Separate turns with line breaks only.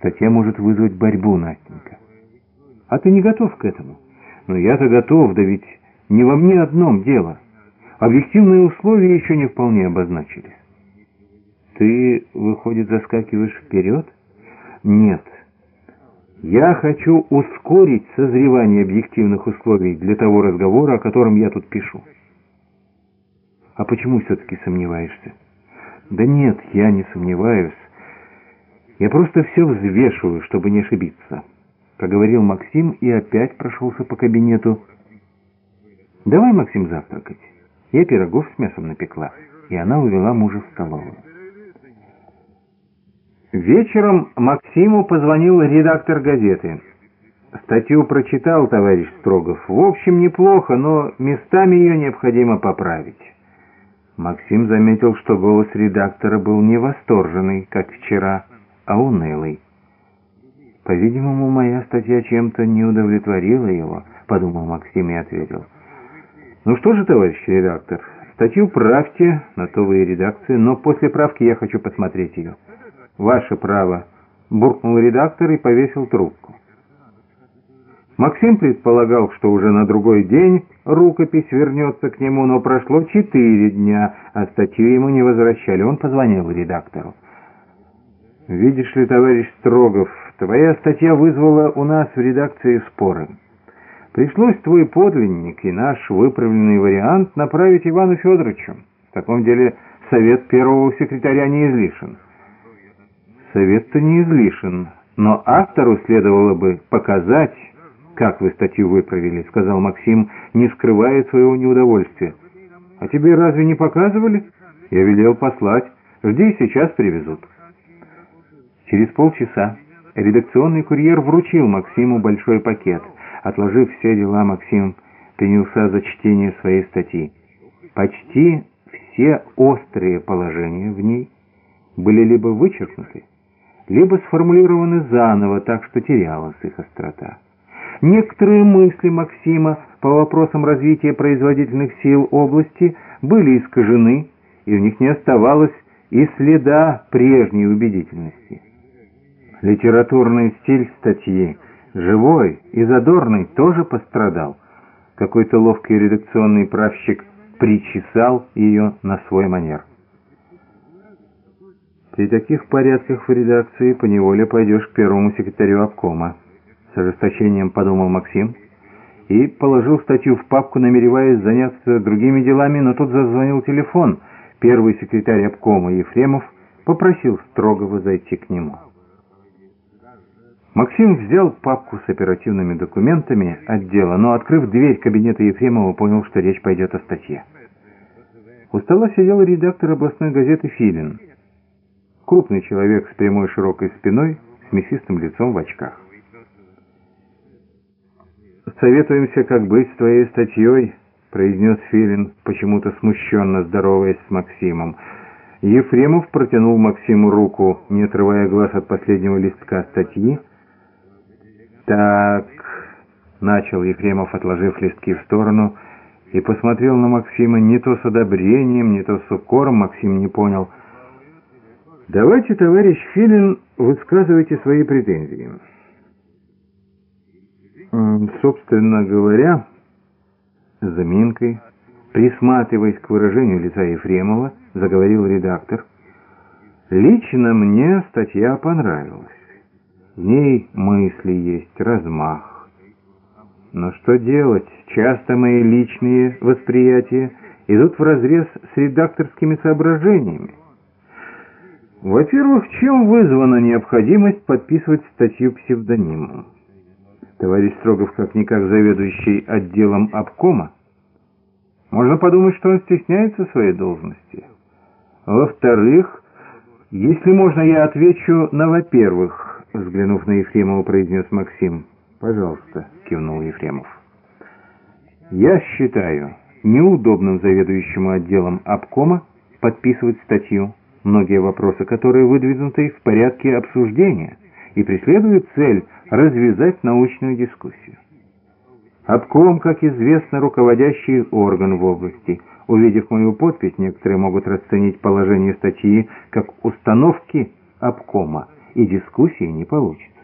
Статья может вызвать борьбу, Настенька. А ты не готов к этому? Но я-то готов, да ведь не во мне одном дело. Объективные условия еще не вполне обозначились. Ты, выходит, заскакиваешь вперед? Нет. Я хочу ускорить созревание объективных условий для того разговора, о котором я тут пишу. А почему все-таки сомневаешься? Да нет, я не сомневаюсь. Я просто все взвешиваю, чтобы не ошибиться. Проговорил Максим и опять прошелся по кабинету. Давай, Максим, завтракать. Я пирогов с мясом напекла, и она увела мужа в столовую. Вечером Максиму позвонил редактор газеты. Статью прочитал товарищ Строгов. В общем, неплохо, но местами ее необходимо поправить. Максим заметил, что голос редактора был не восторженный, как вчера, а унылый. «По-видимому, моя статья чем-то не удовлетворила его», — подумал Максим и ответил. «Ну что же, товарищ редактор, статью правьте, на то вы и редакция, но после правки я хочу посмотреть ее». «Ваше право», — буркнул редактор и повесил трубку. Максим предполагал, что уже на другой день рукопись вернется к нему, но прошло четыре дня, а статью ему не возвращали. Он позвонил редактору. «Видишь ли, товарищ Строгов, твоя статья вызвала у нас в редакции споры. Пришлось твой подлинник и наш выправленный вариант направить Ивану Федоровичу. В таком деле совет первого секретаря не излишен». Совет-то не излишен, но автору следовало бы показать, как вы статью выправили, сказал Максим, не скрывая своего неудовольствия. А тебе разве не показывали? Я велел послать. Жди, сейчас привезут. Через полчаса редакционный курьер вручил Максиму большой пакет. Отложив все дела, Максим принялся за чтение своей статьи. Почти все острые положения в ней были либо вычеркнуты, либо сформулированы заново, так что терялась их острота. Некоторые мысли Максима по вопросам развития производительных сил области были искажены, и в них не оставалось и следа прежней убедительности. Литературный стиль статьи, живой и задорный, тоже пострадал. Какой-то ловкий редакционный правщик причесал ее на свой манер. При таких порядках в редакции поневоле пойдешь к первому секретарю обкома. С ожесточением подумал Максим и положил статью в папку, намереваясь заняться другими делами, но тут зазвонил телефон. Первый секретарь обкома Ефремов попросил Строгова зайти к нему. Максим взял папку с оперативными документами отдела, но, открыв дверь кабинета Ефремова, понял, что речь пойдет о статье. У стола сидел редактор областной газеты «Филин». Крупный человек с прямой широкой спиной, с мясистым лицом в очках. «Советуемся, как быть с твоей статьей», — произнес Филин, почему-то смущенно здороваясь с Максимом. Ефремов протянул Максиму руку, не отрывая глаз от последнего листка статьи. «Так», — начал Ефремов, отложив листки в сторону, и посмотрел на Максима не то с одобрением, не то с укором, Максим не понял — Давайте, товарищ Филин, высказывайте свои претензии. Собственно говоря, заминкой, присматриваясь к выражению лица Ефремова, заговорил редактор. Лично мне статья понравилась. В ней мысли есть, размах. Но что делать? Часто мои личные восприятия идут вразрез с редакторскими соображениями. Во-первых, чем вызвана необходимость подписывать статью псевдонимом? Товарищ Строгов как-никак заведующий отделом обкома. Можно подумать, что он стесняется своей должности. Во-вторых, если можно, я отвечу на «во-первых», взглянув на Ефремова, произнес Максим. «Пожалуйста», — кивнул Ефремов. «Я считаю неудобным заведующему отделом обкома подписывать статью многие вопросы, которые выдвинуты в порядке обсуждения и преследуют цель развязать научную дискуссию. Обком, как известно, руководящий орган в области. Увидев мою подпись, некоторые могут расценить положение статьи как установки обкома и дискуссии не получится.